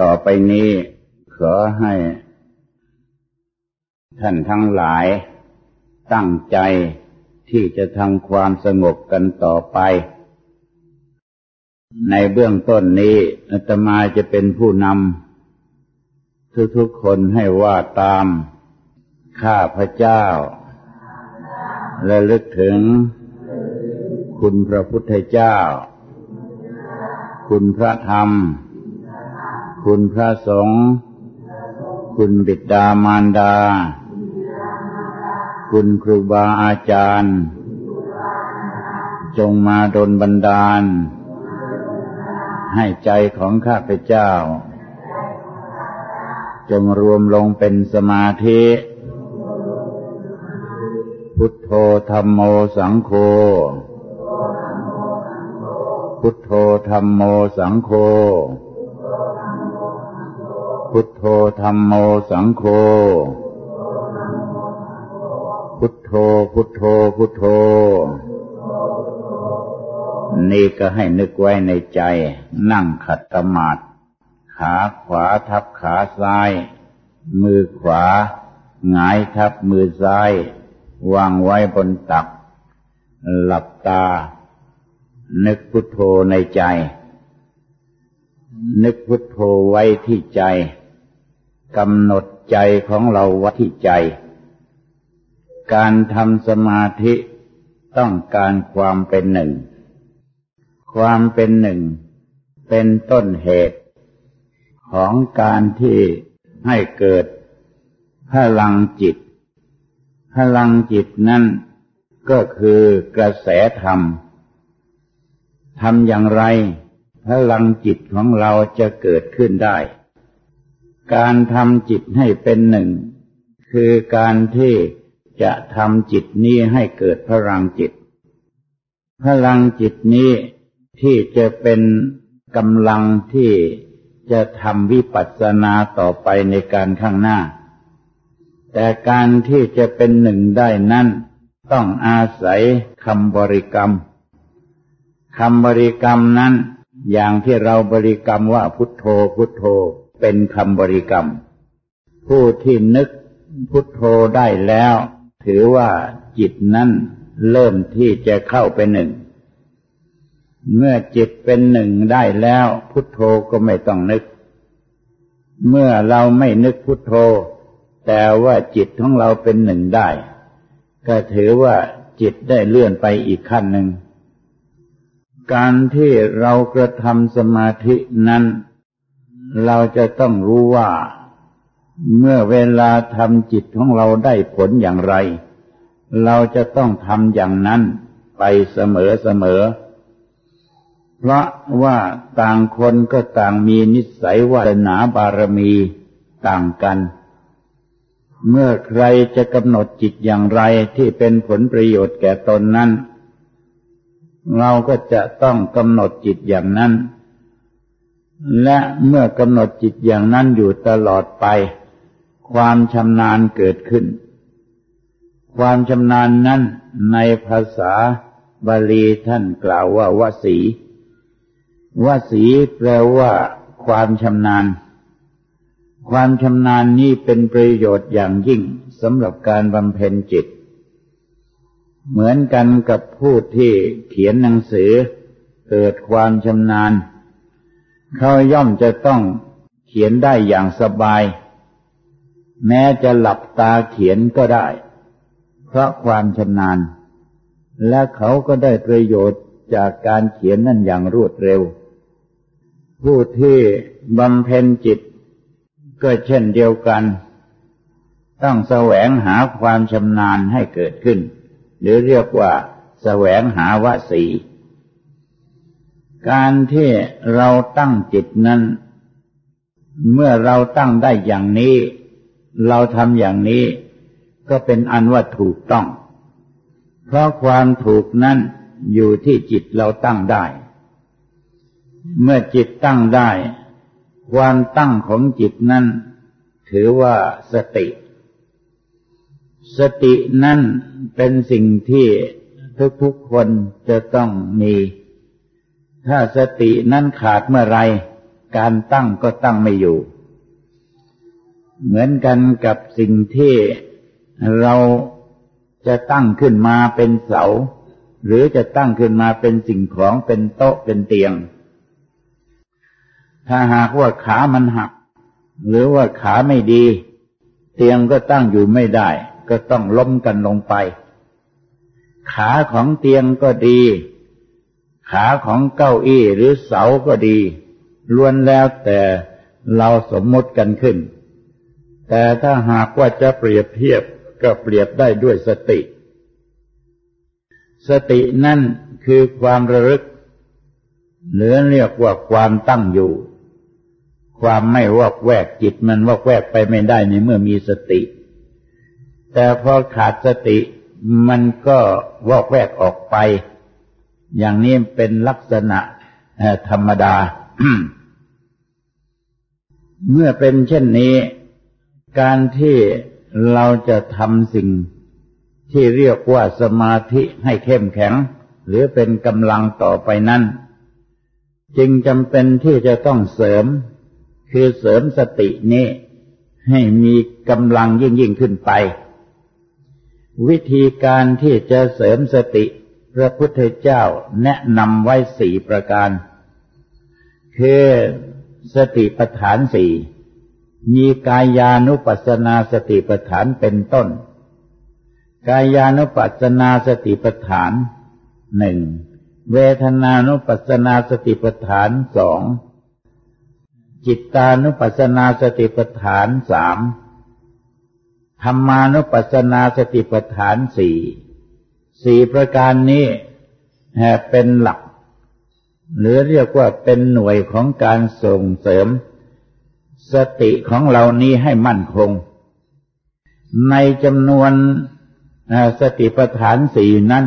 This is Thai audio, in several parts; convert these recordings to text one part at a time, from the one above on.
ต่อไปนี้ขอให้ ท่านทั้งหลายตั้งใจที่จะทำความสงบกันต่อไป ในเบื้องต้นนี้อาตมาจะเป็นผู้นำทุกๆคนให้ว่าตามข้าพระเจ้า และลึกถึงคุณพระพุทธเจ้า คุณพระธรรม คุณพระสงฆ์คุณบิดามารดา คุณครูบาอาจารย์ จงมาดลบันดาล ให้ใจของข้าพเจ้า จงรวมลงเป็นสมาธิ พุทโธธรรมโมสังโฆพุทโธธรรมโมสังโฆ พุทโธธรรมโมสังโฆ พุทโธ พุทโธ พุทโธ นี่ก็ให้นึกไว้ในใจ นั่งขัดสมาธิขาขวาทับขาซ้าย มือขวาหงายทับมือซ้าย วางไว้บนตัก หลับตา นึกพุทโธในใจ นึกพุทโธไว้ที่ใจ กำหนดใจของเราว้ที่ใจ การทำสมาธิต้องการความเป็นหนึ่ง ความเป็นหนึ่งเป็นต้นเหตุ ของการที่ให้เกิดพลังจิต พลังจิตนั่นก็คือกระแสธรรมทำอย่างไรพลังจิตของเราจะเกิดขึ้นได้ การทำจิตให้เป็นหนึ่ง คือการที่จะทำจิตนี้ให้เกิดพลังจิต พลังจิตนี้ที่จะเป็นกำลังที่จะทำวิปัสสนาต่อไปในการข้างหน้า แต่การที่จะเป็นหนึ่งได้นั้นต้องอาศัยคำบริกรรมคำบริกรรมนั้น อย่างที่เราบริกรรมว่าพุทโธพุทโธ เป็นคำบริกรรม ผู้ที่นึกพุทโธได้แล้ว ถือว่าจิตนั้นเริ่มที่จะเข้าไปหนึ่ง เมื่อจิตเป็นหนึ่งได้แล้ว พุทโธก็ไม่ต้องนึก เมื่อเราไม่นึกพุทโธ แต่ว่าจิตของเราเป็นหนึ่งได้ ก็ถือว่าจิตได้เลื่อนไปอีกขั้นหนึ่ง การที่เรากระทำสมาธินั้น เราจะต้องรู้ว่า เมื่อเวลาทำจิตของเราได้ผลอย่างไร เราจะต้องทำอย่างนั้นไปเสมอเสมอ เพราะว่าต่างคนก็ต่างมีนิสัยวาสนาบารมีต่างกัน เมื่อใครจะกำหนดจิตอย่างไรที่เป็นผลประโยชน์แก่ตนนั้น เราก็จะต้องกำหนดจิตอย่างนั้น และเมื่อกำหนดจิตอย่างนั้นอยู่ตลอดไป ความชำนาญเกิดขึ้น ความชำนาญนั้นในภาษาบาลีท่านกล่าวว่าวสีวสีแปลว่า ความชำนาญ ความชำนาญนี้เป็นประโยชน์อย่างยิ่งสำหรับการบำเพ็ญจิต เหมือนกันกับผู้ที่เขียนหนังสือ เกิดความชำนาญ เขาย่อมจะต้องเขียนได้อย่างสบาย แม้จะหลับตาเขียนก็ได้ เพราะความชำนาญ และเขาก็ได้ประโยชน์จากการเขียนนั่นอย่างรวดเร็ว ผู้ที่บำเพ็ญจิต ก็เช่นเดียวกัน ต้องแสวงหาความชำนาญให้เกิดขึ้น หรือเรียกว่าแสวงหาวสี การที่เราตั้งจิตนั้น เมื่อเราตั้งได้อย่างนี้ เราทำอย่างนี้ก็เป็นอันว่าถูกต้อง เพราะความถูกนั้นอยู่ที่จิตเราตั้งได้ เมื่อจิตตั้งได้ ความตั้งของจิตนั้น ถือว่าสติ สตินั้นเป็นสิ่งที่ทุกๆคนจะต้องมี ถ้าสตินั้นขาดเมื่อไร การตั้งก็ตั้งไม่อยู่ เหมือนกันกับสิ่งที่เราจะตั้งขึ้นมาเป็นเสา หรือจะตั้งขึ้นมาเป็นสิ่งของเป็นโต๊ะเป็นเตียง ถ้าหากว่าขามันหัก หรือว่าขาไม่ดี เตียงก็ตั้งอยู่ไม่ได้ ก็ต้องล้มกันลงไป ขาของเตียงก็ดี ขาของเก้าอี้หรือเสาก็ดีล้วนแล้วแต่เราสมมติกันขึ้น แต่ถ้าหากว่าจะเปรียบเทียบก็เปรียบได้ด้วยสติ สตินั่นคือความระลึกหรือเรียกว่าความตั้งอยู่ ความไม่วอกแวกจิตมันวอกแวกไปไม่ได้ในเมื่อมีสติ แต่พอขาดสติมันก็วอกแวกออกไป อย่างนี้เป็นลักษณะธรรมดา เมื่อเป็นเช่นนี้ การที่เราจะทำสิ่งที่เรียกว่าสมาธิให้เข้มแข็ง หรือเป็นกำลังต่อไปนั้น จึงจำเป็นที่จะต้องเสริม คือเสริมสตินี้ให้มีกำลังยิ่งยิ่งขึ้นไป วิธีการที่จะเสริมสติ พระพุทธเจ้าแนะนำไว้สี่ประการ คือสติปัฏฐานสี่มีกายานุปัสสนาสติปัฏฐานเป็นต้น กายานุปัสสนาสติปัฏฐานหนึ่งเวทนานุปัสสนาสติปัฏฐานสองจิตานุปัสสนาสติปัฏฐานสามธรรมานุปัสสนาสติปัฏฐานสี่ สี่ประการนี้เป็นหลัก หรือเรียกว่าเป็นหน่วยของการส่งเสริม สติของเรานี้ให้มั่นคง ในจำนวนสติปัฏฐานสี่นั้น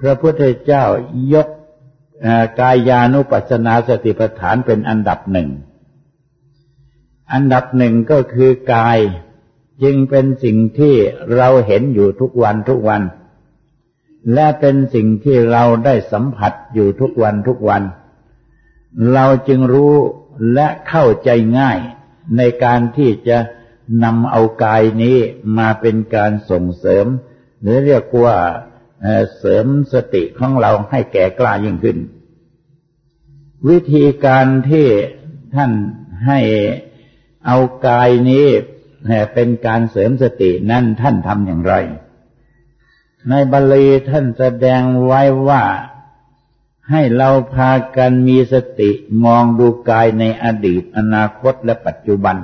พระพุทธเจ้ายกกายานุปัสสนาสติปัฏฐานเป็นอันดับหนึ่ง อันดับหนึ่งก็คือกายจึงเป็นสิ่งที่เราเห็นอยู่ทุกวันทุกวัน และเป็นสิ่งที่เราได้สัมผัสอยู่ทุกวันทุกวัน เราจึงรู้และเข้าใจง่ายในการที่จะนำเอากายนี้มาเป็นการส่งเสริม หรือเรียกว่าเสริมสติของเราให้แก่กล้ายิ่งขึ้น วิธีการที่ท่านให้เอากายนี้เป็นการเสริมสตินั่นท่านทำอย่างไร ในบาลีท่านแสดงไว้ว่าให้เราพากันมีสติมองดูกายในอดีตอนาคตและปัจจุบัน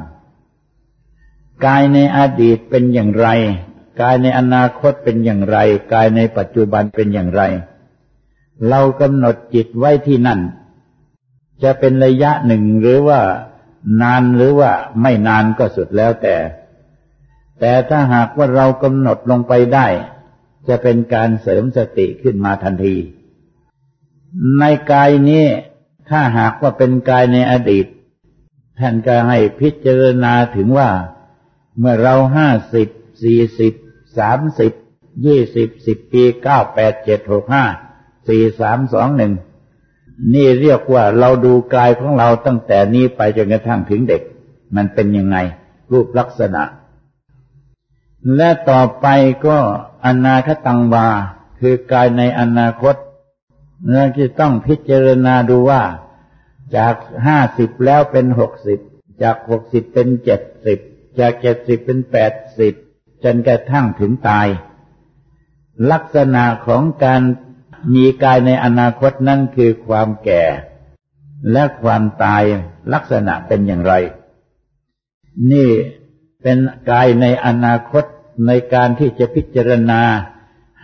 กายในอดีตเป็นอย่างไร กายในอนาคตเป็นอย่างไร กายในปัจจุบันเป็นอย่างไร เรากำหนดจิตไว้ที่นั่น จะเป็นระยะหนึ่งหรือว่านานหรือว่าไม่นานก็สุดแล้วแต่ แต่ถ้าหากว่าเรากำหนดลงไปได้ จะเป็นการเสริมสติขึ้นมาทันที ในกายนี้ถ้าหากว่าเป็นกายในอดีต ท่านก็ให้พิจารณาถึงว่า เมื่อเราห้าสิบสี่สิบสามสิบยี่สิบสิบปีเก้าแปดเจ็ดหกห้าสี่สามสองหนึ่งนี่เรียกว่าเราดูกายของเราตั้งแต่นี้ไปจนกระทั่งถึงเด็ก มันเป็นยังไง รูปลักษณะ และต่อไปก็ อนาคตังวา คือกายในอนาคตเราจะต้องพิจารณาดูว่า จากห้าสิบแล้วเป็นหกสิบจากหกสิบเป็นเจ็ดสิบจากเจ็ดสิบเป็นแปดสิบจนกระทั่งถึงตาย ลักษณะของการมีกายในอนาคตนั่นคือความแก่ และความตายลักษณะเป็นอย่างไร นี่เป็นกายในอนาคต ในการที่จะพิจารณา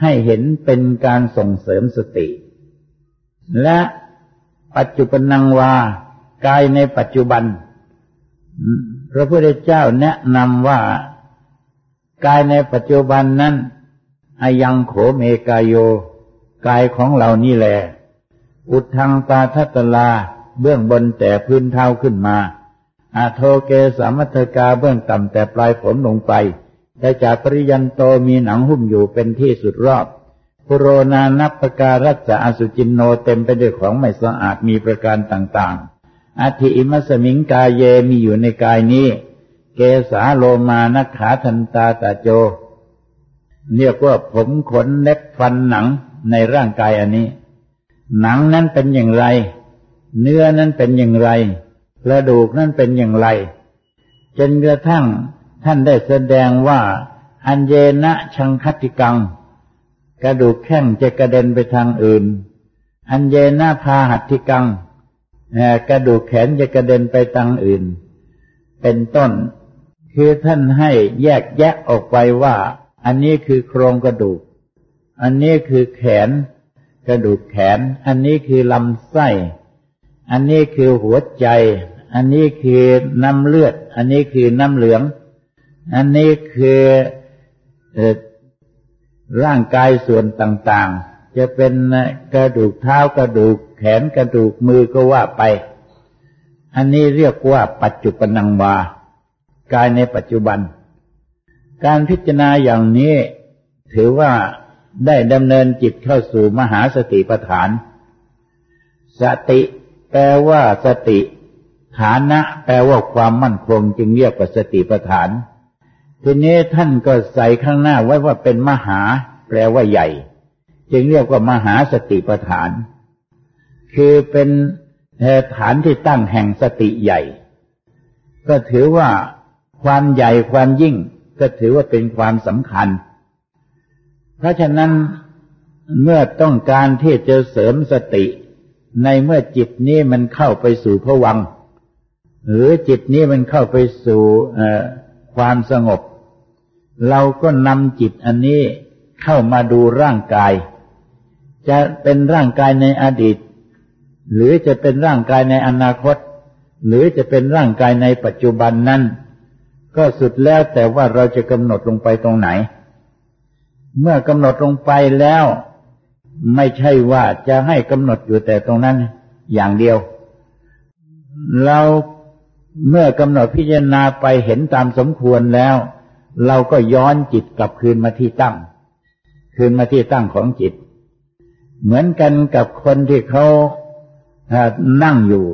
ให้เห็นเป็นการส่งเสริมสติ และปัจจุบันังวากายในปัจจุบัน พระพุทธเจ้าแนะนำว่ากายในปัจจุบันนั้นอายังโขเมกายโย กายของเรานี่แหละอุดทังตาทัตลาเบื้องบนแต่พื้นเท้าขึ้นมาอาโทเกสามัทกาเบื้องต่ำแต่ปลายผมลงไป แต่จากปริยันโตมีหนังหุ้มอยู่เป็นที่สุดรอบปุโรนานับประการัจจอสุจินโนเต็มไปด้วยของไม่สะอาดมีประการต่างๆอาทิอิมัสมิงกายเยมีอยู่ในกายนี้ เกสาโลมานักขาทันตาตาโจ เรียกว่าผมขนเล็บฟันหนังในร่างกายอันนี้ หนังนั้นเป็นอย่างไร เนื้อนั้นเป็นอย่างไรกระดูกนั้นเป็นอย่างไร จนกระทั่ง ท่านได้แสดงว่าอันเยนะชังคติกัง กระดูกแข้งจะกระเด็นไปทางอื่น อันเยนะพาหัตถิกังกระดูกแขนจะกระเด็นไปทางอื่น เป็นต้น คือท่านให้แยกแยะออกไปว่า อันนี้คือโครงกระดูก อันนี้คือแขน กระดูกแขน อันนี้คือลำไส้ อันนี้คือหัวใจ อันนี้คือน้ำเลือด อันนี้คือน้ำเหลือง อันนี้คือร่างกายส่วนต่างๆ จะเป็นกระดูกเท้ากระดูกแขนกระดูกมือก็ว่าไป อันนี้เรียกว่าปัจจุบันังวากายในปัจจุบัน การพิจารณาอย่างนี้ถือว่าได้ดำเนินจิตเข้าสู่มหาสติปัฏฐาน สติแปลว่าสติ ฐานะ แปลว่าความมั่นคงจึงเรียกว่าสติปัฏฐาน ทีนี้ท่านก็ใส่ข้างหน้าไว้ว่าเป็นมหา แปลว่าใหญ่ จึงเรียกว่ามหาสติปฐาน คือเป็นฐานที่ตั้งแห่งสติใหญ่ ก็ถือว่าความใหญ่ความยิ่ง ก็ถือว่าเป็นความสำคัญ เพราะฉะนั้นเมื่อต้องการที่จะเสริมสติ ในเมื่อจิตนี้มันเข้าไปสู่พวัง หรือจิตนี้มันเข้าไปสู่ความสงบ เราก็นำจิตอันนี้เข้ามาดูร่างกาย จะเป็นร่างกายในอดีต หรือจะเป็นร่างกายในอนาคต หรือจะเป็นร่างกายในปัจจุบันนั้นก็สุดแล้วแต่ว่าเราจะกำหนดลงไปตรงไหน เมื่อกำหนดลงไปแล้ว ไม่ใช่ว่าจะให้กำหนดอยู่แต่ตรงนั้นอย่างเดียว เราเมื่อกำหนดพิจารณาไปเห็นตามสมควรแล้ว เราก็ย้อนจิตกลับคืนมาที่ตั้ง คืนมาที่ตั้งของจิต เหมือนกันกับคนที่เขานั่งอยู่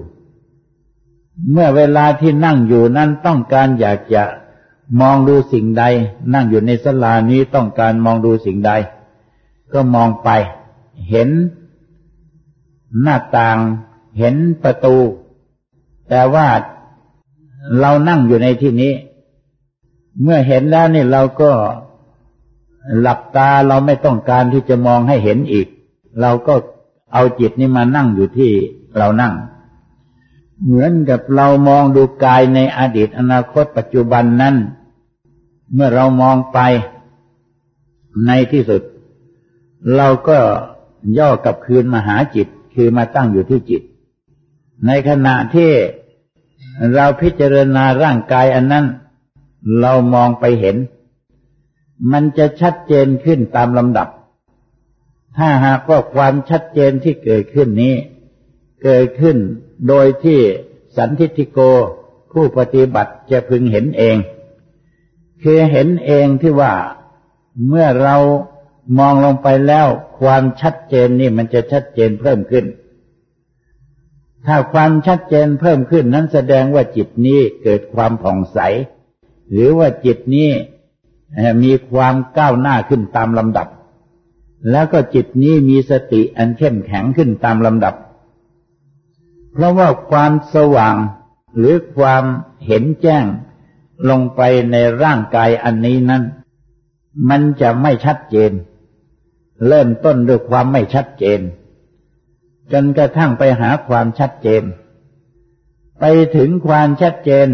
เมื่อเวลาที่นั่งอยู่นั้นต้องการอยากจะมองดูสิ่งใด นั่งอยู่ในสลานี้ต้องการมองดูสิ่งใด ก็มองไป เห็นหน้าต่างเห็นประตู แต่ว่าเรานั่งอยู่ในที่นี้ เมื่อเห็นแล้วนี่เราก็หลับตาเราไม่ต้องการที่จะมองให้เห็นอีก เราก็เอาจิตนี้มานั่งอยู่ที่เรานั่ง เหมือนกับเรามองดูกายในอดีตอนาคตปัจจุบันนั้น เมื่อเรามองไปในที่สุด เราก็ย่อกลับคืนมาหาจิตคือมาตั้งอยู่ที่จิต ในขณะที่เราพิจารณาร่างกายอันนั้น เรามองไปเห็น มันจะชัดเจนขึ้นตามลำดับ ถ้าหากว่าความชัดเจนที่เกิดขึ้นนี้ เกิดขึ้นโดยที่สันทิติโกผู้ปฏิบัติจะพึงเห็นเอง คือเห็นเองที่ว่าเมื่อเรามองลงไปแล้วความชัดเจนนี่มันจะชัดเจนเพิ่มขึ้น ถ้าความชัดเจนเพิ่มขึ้นนั้นแสดงว่าจิตนี้เกิดความผ่องใส หรือว่าจิตนี้มีความก้าวหน้าขึ้นตามลำดับ แล้วก็จิตนี้มีสติอันเข้มแข็งขึ้นตามลำดับ เพราะว่าความสว่างหรือความเห็นแจ้งลงไปในร่างกายอันนี้นั้น มันจะไม่ชัดเจน เริ่มต้นด้วยความไม่ชัดเจน จนกระทั่งไปหาความชัดเจน ไปถึงความชัดเจน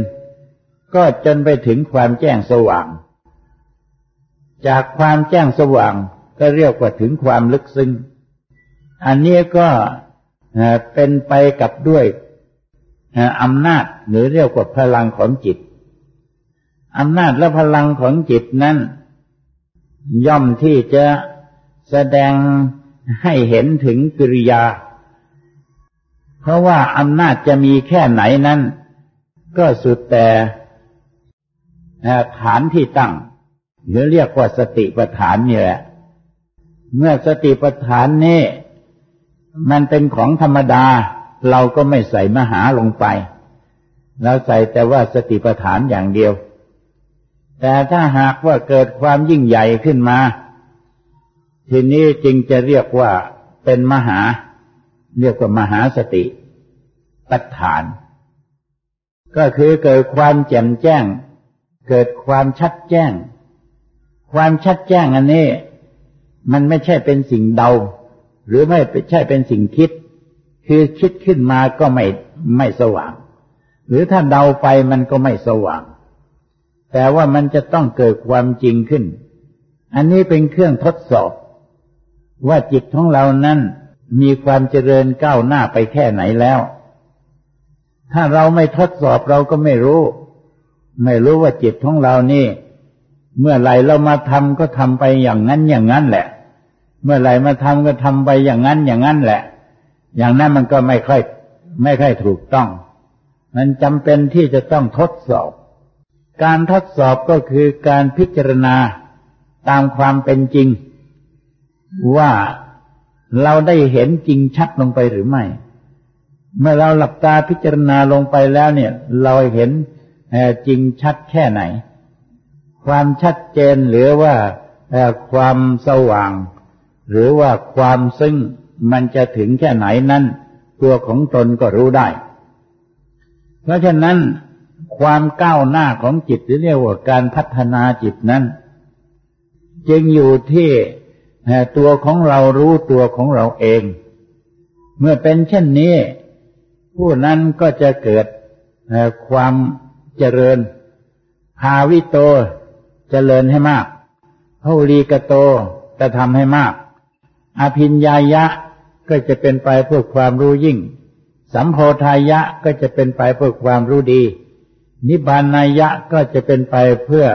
ก็จนไปถึงความแจ้งสว่าง จากความแจ้งสว่างก็เรียกว่าถึงความลึกซึ้ง อันนี้ก็เป็นไปกับด้วยอำนาจหรือเรียกว่าพลังของจิต อำนาจและพลังของจิตนั้น ย่อมที่จะแสดงให้เห็นถึงกิริยา เพราะว่าอำนาจจะมีแค่ไหนนั้น ก็สุดแต่ ฐานที่ตั้ง หรือเรียกว่าสติปัฏฐานนี่แหละ เมื่อสติปัฏฐานนี้มันเป็นของธรรมดา เราก็ไม่ใส่มหาลงไป เราใส่แต่ว่าสติปัฏฐานอย่างเดียว แต่ถ้าหากว่าเกิดความยิ่งใหญ่ขึ้นมา ทีนี้จึงจะเรียกว่าเป็นมหา เรียกว่ามหาสติปัฏฐาน ก็คือเกิดความแจ่มแจ้ง เกิดความชัดแจ้ง ความชัดแจ้งอันนี้ มันไม่ใช่เป็นสิ่งเดา หรือไม่ใช่เป็นสิ่งคิด คือคิดขึ้นมาก็ไม่ไม่สว่าง หรือถ้าเดาไปมันก็ไม่สว่าง แต่ว่ามันจะต้องเกิดความจริงขึ้น อันนี้เป็นเครื่องทดสอบ ว่าจิตของเรานั้นมีความเจริญก้าวหน้าไปแค่ไหนแล้ว ถ้าเราไม่ทดสอบเราก็ไม่รู้ ไม่รู้ว่าจิตของเรานี่ เมื่อไหร่เรามาทำก็ทำไปอย่างนั้นอย่างนั้นแหละ เมื่อไหร่มาทำก็ทำไปอย่างนั้นอย่างนั้นแหละ อย่างนั้นมันก็ไม่ค่อยไม่ค่อยถูกต้อง มันจำเป็นที่จะต้องทดสอบ การทดสอบก็คือการพิจารณาตามความเป็นจริง ว่าเราได้เห็นจริงชัดลงไปหรือไม่ เมื่อเราหลับตาพิจารณาลงไปแล้วเนี่ย เราเห็น จริงชัดแค่ไหน ความชัดเจนหรือว่าความสว่าง หรือว่าความซึ่งมันจะถึงแค่ไหนนั้น ตัวของตนก็รู้ได้ เพราะฉะนั้นความก้าวหน้าของจิตหรือเรียกว่าการพัฒนาจิตนั้น จึงอยู่ที่ตัวของเรารู้ตัวของเราเอง เมื่อเป็นเช่นนี้ ผู้นั้นก็จะเกิดความ เจริญ ภาวิโต เจริญให้มากพหุลีกโตจะทำให้มาก อภิญญายะก็จะเป็นไปเพื่อความรู้ยิ่ง สัมโพธายะก็จะเป็นไปเพื่อความรู้ดี นิพพานายะก็จะเป็นไปเพื่อ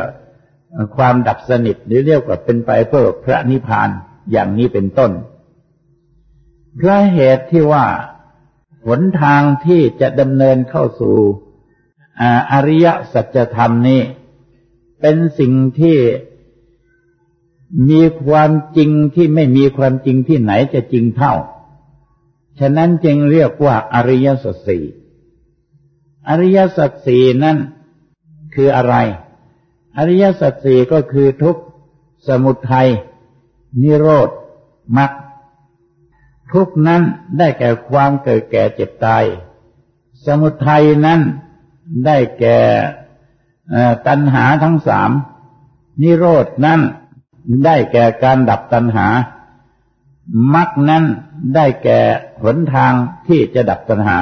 ความดับสนิทหรือเรียกว่าเป็นไปเพื่อพระนิพพานอย่างนี้เป็นต้นเพราะเหตุที่ว่าหนทางที่จะดำเนินเข้าสู่ อริยสัจธรรมนี้ เป็นสิ่งที่มีความจริงที่ไม่มีความจริงที่ไหนจะจริงเท่า ฉะนั้นจึงเรียกว่าอริยสัจสี่อริยสัจสี่นั้นคืออะไร อริยสัจสี่ก็คือทุกสมุทัยนิโรธมรรคทุกนั้นได้แก่ความเกิดแก่เจ็บตาย สมุทัยนั้น ได้แก่ตัณหาทั้งสาม นิโรธนั้นได้แก่การดับตัณหา มรรคนั้นได้แก่หนทางที่จะดับตัณหา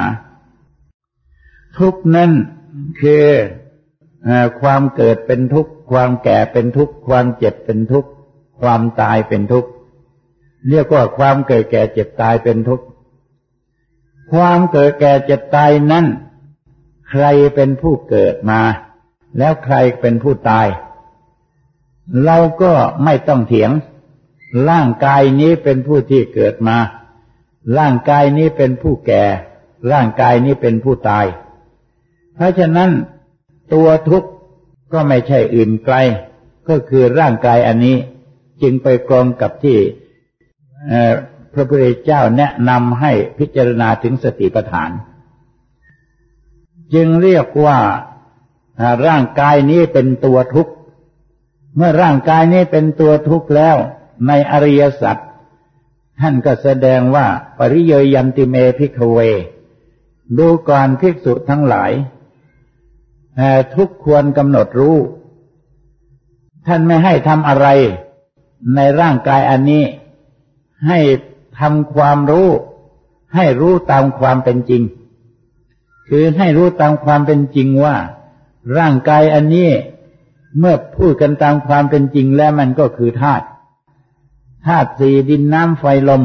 ทุกนั้นคือความเกิดเป็นทุกข์ ความแก่เป็นทุกข์ ความเจ็บเป็นทุกข์ ความตายเป็นทุกข์ เรียกว่าความเกิดแก่เจ็บตายเป็นทุกข์ ความเกิดแก่เจ็บตายนั้น ใครเป็นผู้เกิดมา แล้วใครเป็นผู้ตาย เราก็ไม่ต้องเถียง ร่างกายนี้เป็นผู้ที่เกิดมา ร่างกายนี้เป็นผู้แก่ ร่างกายนี้เป็นผู้ตาย เพราะฉะนั้นตัวทุกข์ก็ไม่ใช่อื่นไกล ก็คือร่างกายอันนี้จึงไปกรองกับที่พระพุทธเจ้าแนะนำให้พิจารณาถึงสติปัฏฐาน จึงเรียกว่าร่างกายนี้เป็นตัวทุกข์ เมื่อร่างกายนี้เป็นตัวทุกข์แล้ว ในอริยสัจท่านก็แสดงว่า ปริเยยันติเมพิกเว ดูก่อนภิกษุทั้งหลายทุกควรกำหนดรู้ ท่านไม่ให้ทำอะไร ในร่างกายอันนี้ ให้ทำความรู้ ให้รู้ตามความเป็นจริง คือให้รู้ตามความเป็นจริงว่า ร่างกายอันนี้เมื่อพูดกันตามความเป็นจริงแล้วมันก็คือธาตุธาตุสี่ดินน้ำไฟลม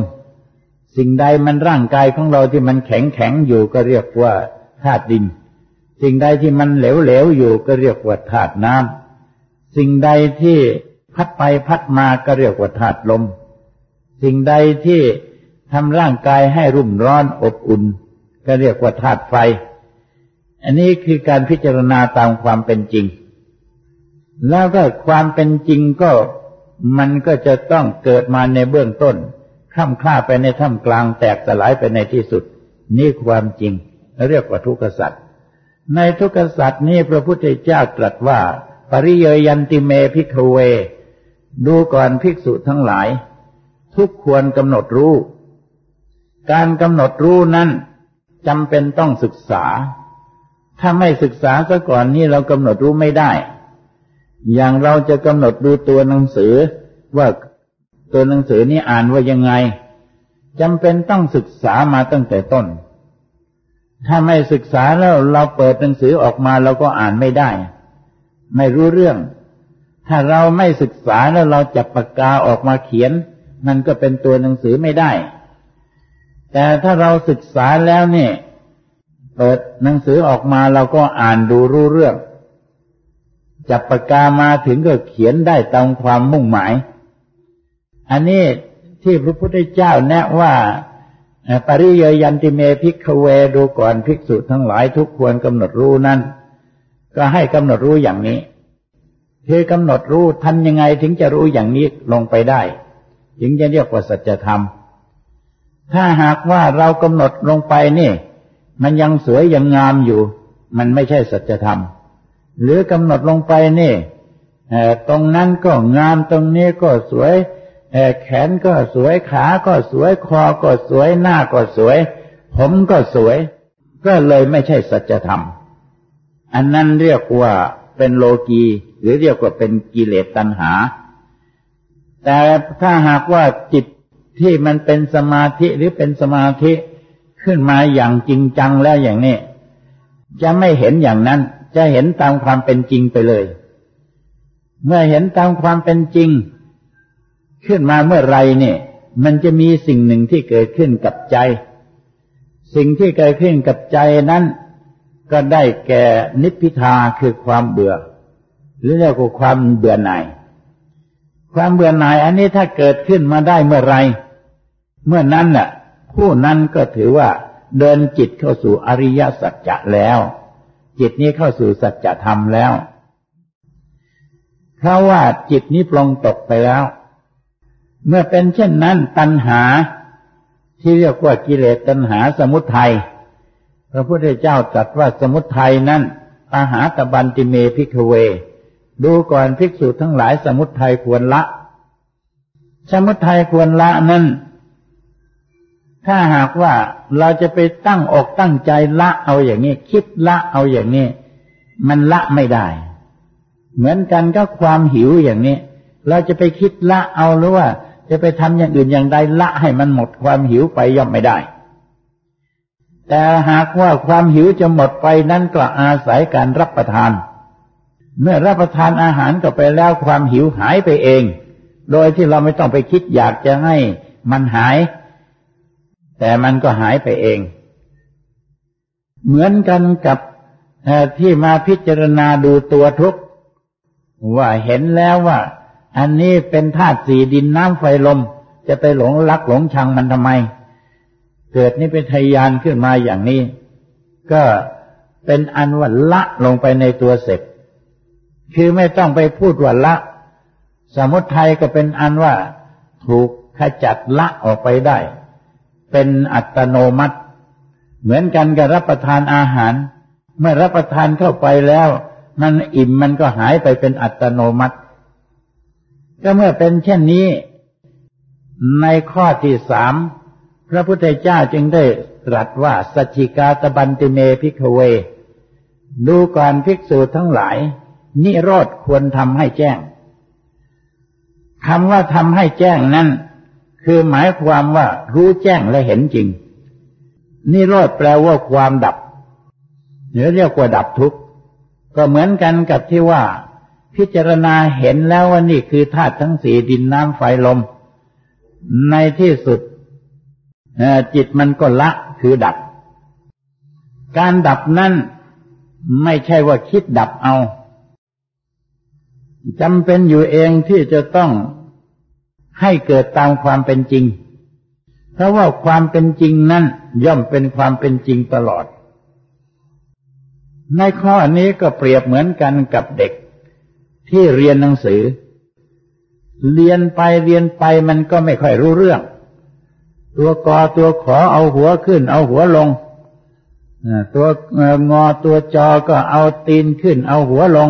สิ่งใดมันร่างกายของเราที่มันแข็งแข็งอยู่ก็เรียกว่าธาตุดิน สิ่งใดที่มันเหลวๆอยู่ก็เรียกว่าธาตุน้ำสิ่งใดที่พัดไปพัดมาก็เรียกว่าธาตุลม สิ่งใดที่ทำร่างกายให้รุ่มร้อนอบอุ่น ก็เรียกว่าธาตุไฟ อันนี้คือการพิจารณาตามความเป็นจริง แล้วก็ความเป็นจริงก็มันก็จะต้องเกิดมาในเบื้องต้นข้ามคล้าไปในท่ามกลางแตกสลายไปในที่สุด นี่ความจริง เรียกว่าทุกขสัตว์ในทุกขสัตว์นี้พระพุทธเจ้าตรัสว่า ปริเยยันติเมพิกเว ดูก่อนภิกษุทั้งหลาย ทุกควรกำหนดรู้ การกำหนดรู้นั้นจำเป็นต้องศึกษา ถ้าไม่ศึกษาซะก่อนนี่เรากำหนดรู้ไม่ได้ อย่างเราจะกำหนดดูตัวหนังสือ ว่าตัวหนังสือนี้อ่านว่ายังไงจำเป็นต้องศึกษามาตั้งแต่ต้น ถ้าไม่ศึกษาแล้วเราเปิดหนังสือออกมาเราก็อ่านไม่ได้ ไม่รู้เรื่อง ถ้าเราไม่ศึกษาแล้วเราจับปากกาออกมาเขียน มันก็เป็นตัวหนังสือไม่ได้ แต่ถ้าเราศึกษาแล้วเนี่ย เปิดหนังสือออกมาเราก็อ่านดูรู้เรื่อง จับปากกามาถึงก็เขียนได้ตามความมุ่งหมาย อันนี้ที่พระพุทธเจ้าแนะว่าปริยยันติเมพิกเวดูก่อนภิกษุทั้งหลายทุกควรกำหนดรู้นั้นก็ให้กำหนดรู้อย่างนี้คือกำหนดรู้ทันยังไงถึงจะรู้อย่างนี้ลงไปได้ ถึงจะเรียกว่าสัจธรรม ถ้าหากว่าเรากำหนดลงไปนี่ มันยังสวยยังงามอยู่ มันไม่ใช่สัจธรรม หรือกำหนดลงไปนี่ตรงนั้นก็งามตรงนี้ก็สวยแขนก็สวยขาก็สวยคอก็สวยหน้าก็สวย ผมก็สวย ก็เลยไม่ใช่สัจธรรม อันนั้นเรียกว่าเป็นโลกีหรือเรียกว่าเป็นกิเลสตัณหา แต่ถ้าหากว่าจิตที่มันเป็นสมาธิหรือเป็นสมาธิ ขึ้นมาอย่างจริงจังแล้วอย่างนี้ จะไม่เห็นอย่างนั้น จะเห็นตามความเป็นจริงไปเลย เมื่อเห็นตามความเป็นจริง ขึ้นมาเมื่อไรเนี่ย มันจะมีสิ่งหนึ่งที่เกิดขึ้นกับใจ สิ่งที่เกิดขึ้นกับใจนั้น ก็ได้แก่นิพพิทาคือความเบื่อ หรือเรียกว่าความเบื่อหน่ายความเบื่อหน่ายอันนี้ถ้าเกิดขึ้นมาได้เมื่อไร เมื่อนั้นน่ะ ผู้นั้นก็ถือว่าเดินจิตเข้าสู่อริยสัจจะแล้ว จิตนี้เข้าสู่สัจธรรมแล้วเพราะว่าจิตนี้ปลงตกไปแล้ว เมื่อเป็นเช่นนั้นตัณหาที่เรียกว่ากิเลสตัณหาสมุทัยพระพุทธเจ้าตรัสว่าสมุทัยนั้นอาหาตบันติเมพิกเว ดูก่อนภิกษุทั้งหลายสมุทัยควรละ สมุทัยควรละนั้น ถ้าหากว่าเราจะไปตั้งอกตั้งใจละเอาอย่างนี้ คิดละเอาอย่างนี้ มันละไม่ได้ เหมือนกันก็ความหิวอย่างนี้ เราจะไปคิดละเอาหรือว่า จะไปทำอย่างอื่นอย่างใดละให้มันหมดความหิวไปย่อมไม่ได้ แต่หากว่าความหิวจะหมดไปนั้นก็อาศัยการรับประทาน เมื่อรับประทานอาหารก็ไปแล้วความหิวหายไปเอง โดยที่เราไม่ต้องไปคิดอยากจะให้มันหาย แต่มันก็หายไปเอง เหมือนกันกับที่มาพิจารณาดูตัวทุกข์ว่าเห็นแล้วว่า อันนี้เป็นธาตุสี่ดินน้ำไฟลม จะไปหลงรักหลงชังมันทำไม เกิดนี่เป็นทยานขึ้นมาอย่างนี้ ก็เป็นอันว่าละลงไปในตัวเสร็จ คือไม่ต้องไปพูดว่าละ สมุทัยก็เป็นอันว่า ถูกขจัดละออกไปได้ เป็นอัตโนมัติ เหมือนกันกับรับประทานอาหาร เมื่อรับประทานเข้าไปแล้ว มันอิ่มมันก็หายไปเป็นอัตโนมัติ ก็เมื่อเป็นเช่นนี้ ในข้อที่สามพระพุทธเจ้าจึงได้ตรัสว่าสัจฉิกาตัพพันติเม ภิกขเว ดูก่อนภิกษุทั้งหลาย นิโรธควรทำให้แจ้งคำว่าทำให้แจ้งนั้น คือหมายความว่ารู้แจ้งและเห็นจริง นิโรธแปลว่าความดับหรือเรียกว่าดับทุกข์ก็เหมือนกันกับที่ว่า พิจารณาเห็นแล้วว่านี่คือธาตุทั้งสี่ดินน้ำไฟลม ในที่สุดจิตมันก็ละคือดับ การดับนั้นไม่ใช่ว่าคิดดับเอาจำเป็นอยู่เองที่จะต้อง ให้เกิดตามความเป็นจริง เพราะว่าความเป็นจริงนั้นย่อมเป็นความเป็นจริงตลอด ในข้อนี้ก็เปรียบเหมือนกันกับเด็ก ที่เรียนหนังสือ เรียนไปเรียนไปมันก็ไม่ค่อยรู้เรื่อง ตัวกอตัวขอเอาหัวขึ้น เอาหัวลงตัวงอตัวจอก็เอาตีนขึ้น เอาหัวลง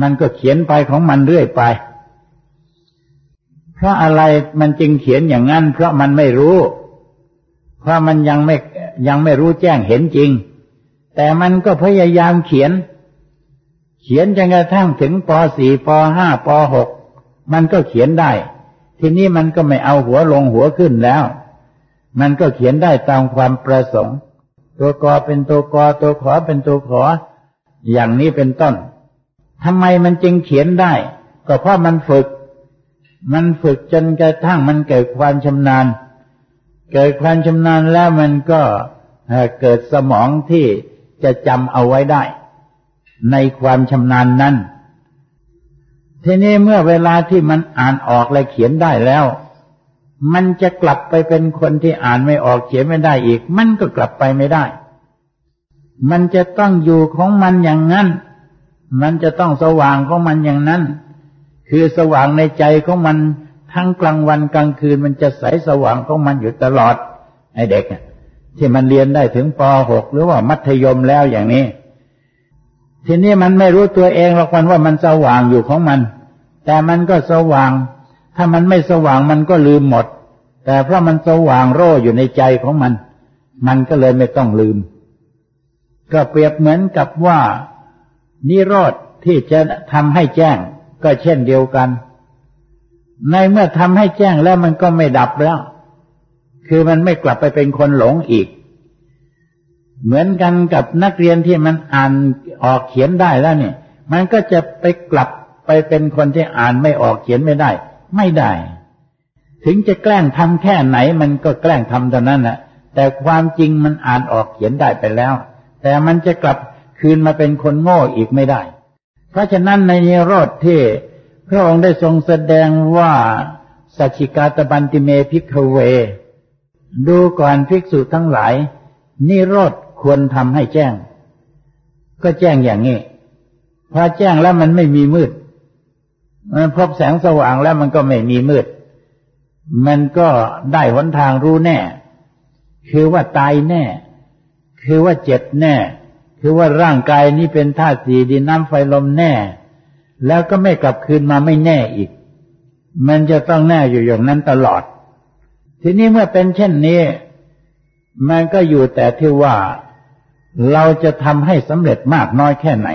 มันก็เขียนไปของมันเรื่อยไป เพราะอะไรมันจึงเขียนอย่างนั้น เพราะมันไม่รู้ เพราะมันยังไม่ยังไม่รู้แจ้งเห็นจริง แต่มันก็พยายามเขียน เขียนจนกระทั่งถึงป .4 ป .5 ป .6 มันก็เขียนได้ ทีนี้มันก็ไม่เอาหัวลงหัวขึ้นแล้ว มันก็เขียนได้ตามความประสงค์ ตัวกอเป็นตัวกอตัวขอเป็นตัวขอ อย่างนี้เป็นต้นทำไมมันจึงเขียนได้ ก็เพราะมันฝึก มันฝึกจนกระทั่งมันเกิดความชำนาญ เกิดความชำนาญแล้วมันก็เกิดสมองที่จะจำเอาไว้ได้ ในความชำนาญนั้น ทีนี้เมื่อเวลาที่มันอ่านออกและเขียนได้แล้ว มันจะกลับไปเป็นคนที่อ่านไม่ออกเขียนไม่ได้อีก มันก็กลับไปไม่ได้ มันจะต้องอยู่ของมันอย่างนั้น มันจะต้องสว่างของมันอย่างนั้น คือสว่างในใจของมันทั้งกลางวันกลางคืนมันจะใสสว่างของมันอยู่ตลอดไอ้เด็กที่มันเรียนได้ถึงป .6 หรือว่ามัธยมแล้วอย่างนี้ ทีนี้มันไม่รู้ตัวเองหรอกมันว่ามันสว่างอยู่ของมัน แต่มันก็สว่าง ถ้ามันไม่สว่างมันก็ลืมหมด แต่เพราะมันสว่างโร่อยู่ในใจของมัน มันก็เลยไม่ต้องลืม ก็เปรียบเหมือนกับว่านิโรธที่จะทำให้แจ้ง ก็เช่นเดียวกัน ในเมื่อทำให้แจ้งแล้วมันก็ไม่ดับแล้ว คือมันไม่กลับไปเป็นคนหลงอีก เหมือนกันกับนักเรียนที่มันอ่านออกเขียนได้แล้วเนี่ย มันก็จะไปกลับไปเป็นคนที่อ่านไม่ออกเขียนไม่ได้ ไม่ได้ ถึงจะแกล้งทำแค่ไหน มันก็แกล้งทำเท่านั้นแหละแต่ความจริงมันอ่านออกเขียนได้ไปแล้ว แต่มันจะกลับคืนมาเป็นคนโง่อีกไม่ได้ เพราะฉะนั้นในนิโรธที่พระองค์ได้ทรงแสดงว่าสัจจิกาตบันติเมพิกเว ดูก่อนภิกษุทั้งหลาย นิโรธควรทำให้แจ้ง ก็แจ้งอย่างนี้พอแจ้งแล้วมันไม่มีมืดมันพบแสงสว่างแล้วมันก็ไม่มีมืด มันก็ได้หนทางรู้แน่ คือว่าตายแน่ คือว่าเจ็บแน่ คือว่าร่างกายนี้เป็นธาตุสีดินน้ำไฟลมแน่ แล้วก็ไม่กลับคืนมาไม่แน่อีก มันจะต้องแน่อยู่อย่างนั้นตลอด ทีนี้เมื่อเป็นเช่นนี้ มันก็อยู่แต่ที่ว่าเราจะทำให้สำเร็จมากน้อยแค่ไหน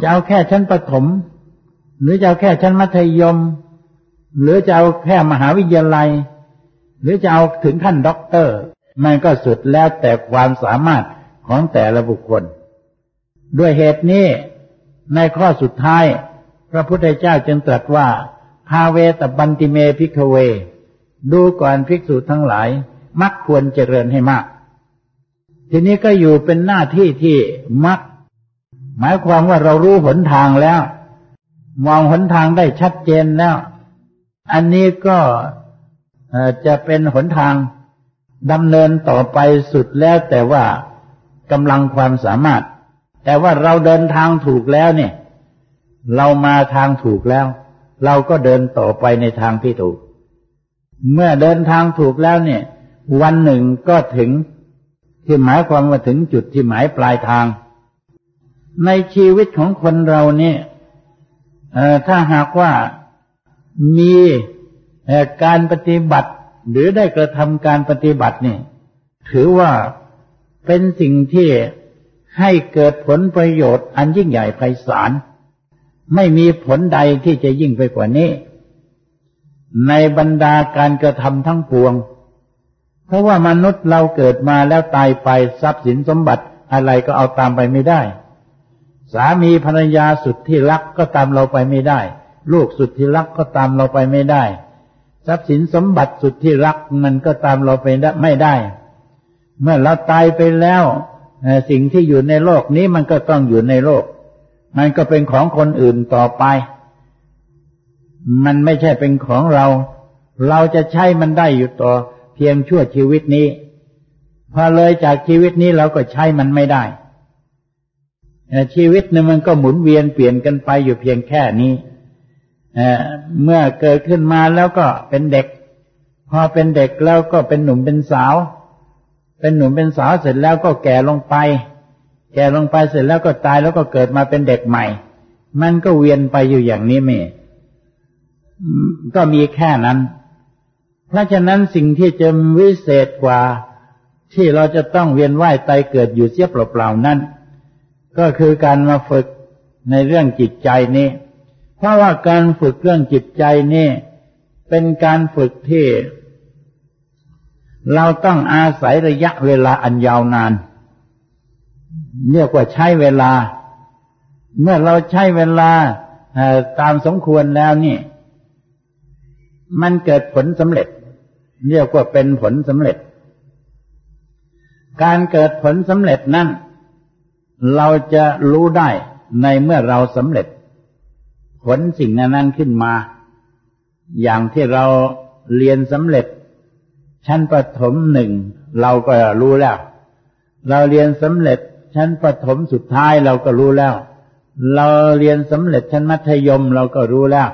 จะเอาแค่ชั้นปฐมหรือจะเอาแค่ชั้นมัธยม หรือจะเอาแค่มหาวิทยาลัย หรือจะเอาถึงขั้นด็อกเตอร์ มันก็สุดแล้วแต่ความสามารถ ของแต่ละบุคคล ด้วยเหตุนี้ในข้อสุดท้าย พระพุทธเจ้าจึงตรัสว่าพาเวตบันติเมพิกเว ดูก่อนภิกษุทั้งหลายมักควรเจริญให้มาก ทีนี้ก็อยู่เป็นหน้าที่ที่มัก หมายความว่าเรารู้หนทางแล้ว มองหนทางได้ชัดเจนแล้ว อันนี้ก็จะเป็นหนทางดำเนินต่อไปสุดแล้วแต่ว่า กำลังความสามารถ แต่ว่าเราเดินทางถูกแล้วเนี่ย เรามาทางถูกแล้ว เราก็เดินต่อไปในทางที่ถูก เมื่อเดินทางถูกแล้วเนี่ย วันหนึ่งก็ถึงที่หมายความว่าถึงจุดที่หมายปลายทาง ในชีวิตของคนเราเนี่ยถ้าหากว่ามีการปฏิบัติ หรือได้กระทำการปฏิบัตินี่ถือว่า เป็นสิ่งที่ให้เกิดผลประโยชน์อันยิ่งใหญ่ไพศาล ไม่มีผลใดที่จะยิ่งไปกว่านี้ ในบรรดาการกระทำทั้งปวง เพราะว่ามนุษย์เราเกิดมาแล้วตายไปทรัพย์สินสมบัติอะไรก็เอาตามไปไม่ได้ สามีภรรยาสุดที่รักก็ตามเราไปไม่ได้ ลูกสุดที่รักก็ตามเราไปไม่ได้ ทรัพย์สินสมบัติสุดที่รักมันก็ตามเราไปไม่ได้ เมื่อเราตายไปแล้วสิ่งที่อยู่ในโลกนี้มันก็ต้องอยู่ในโลก มันก็เป็นของคนอื่นต่อไป มันไม่ใช่เป็นของเรา เราจะใช้มันได้อยู่ต่อ เพียงชั่วชีวิตนี้ พอเลยจากชีวิตนี้เราก็ใช้มันไม่ได้ชีวิตนี่มันก็หมุนเวียนเปลี่ยนกันไปอยู่เพียงแค่นี้เมื่อเกิดขึ้นมาแล้วก็เป็นเด็ก พอเป็นเด็กแล้วก็เป็นหนุ่มเป็นสาว เป็นหนุ่มเป็นสาวเสร็จแล้วก็แก่ลงไป แก่ลงไปเสร็จแล้วก็ตายแล้วก็เกิดมาเป็นเด็กใหม่ มันก็เวียนไปอยู่อย่างนี้ไม่ก็มีแค่นั้น เพราะฉะนั้นสิ่งที่จะวิเศษกว่า ที่เราจะต้องเวียนว่ายตายเกิดอยู่เสียเปล่าๆนั้น ก็คือการมาฝึกในเรื่องจิตใจนี้ เพราะว่าการฝึกเรื่องจิตใจนี่เป็นการฝึกที่ เราต้องอาศัยระยะเวลาอันยาวนานเรียกว่าใช้เวลา เมื่อเราใช้เวลาตามสมควรแล้วนี่ มันเกิดผลสำเร็จ เรียกว่าเป็นผลสำเร็จ การเกิดผลสำเร็จนั้น เราจะรู้ได้ในเมื่อเราสำเร็จ ผลสิ่งนั้นขึ้นมา อย่างที่เราเรียนสำเร็จ ชั้นประถมหนึ่งเราก็รู้แล้ว เราเรียนสำเร็จชั้นประถมสุดท้ายเราก็รู้แล้ว เราเรียนสำเร็จชั้นมัธยมเราก็รู้แล้ว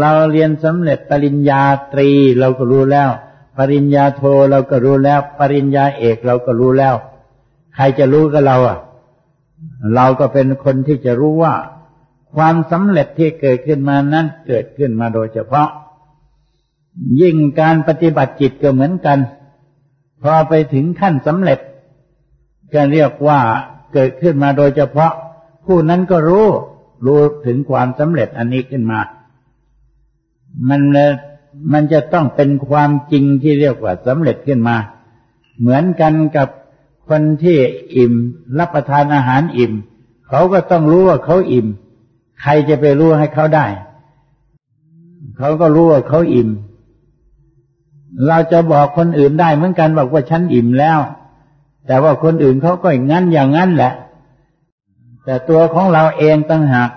เราเรียนสำเร็จปริญญาตรีเราก็รู้แล้ว ปริญญาโทเราก็รู้แล้ว ปริญญาเอกเราก็รู้แล้ว ใครจะรู้กับเราอะ เราก็เป็นคนที่จะรู้ว่า ความสำเร็จที่เกิดขึ้นมานั้นเกิดขึ้นมาโดยเฉพาะ ยิ่งการปฏิบัติจิตก็เหมือนกัน พอไปถึงขั้นสำเร็จ ก็เรียกว่าเกิดขึ้นมาโดยเฉพาะ ผู้นั้นก็รู้ รู้ถึงความสำเร็จอันนี้ขึ้นมา มันมันจะต้องเป็นความจริงที่เรียกว่าสำเร็จขึ้นมา เหมือนกันกับคนที่อิ่ม รับประทานอาหารอิ่ม เขาก็ต้องรู้ว่าเขาอิ่ม ใครจะไปรู้ให้เขาได้ เขาก็รู้ว่าเขาอิ่ม เราจะบอกคนอื่นได้เหมือนกันบอกว่าฉันอิ่มแล้ว แต่ว่าคนอื่นเขาก็อย่างนั้นอย่างนั้นแหละ แต่ตัวของเราเองตั้งหาก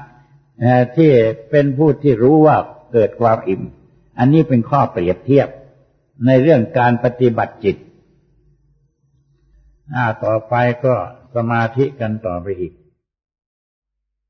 ที่เป็นผู้ที่รู้ว่าเกิดความอิ่ม อันนี้เป็นข้อเปรียบเทียบในเรื่องการปฏิบัติจิต ต่อไปก็สมาธิกันต่อไปอีก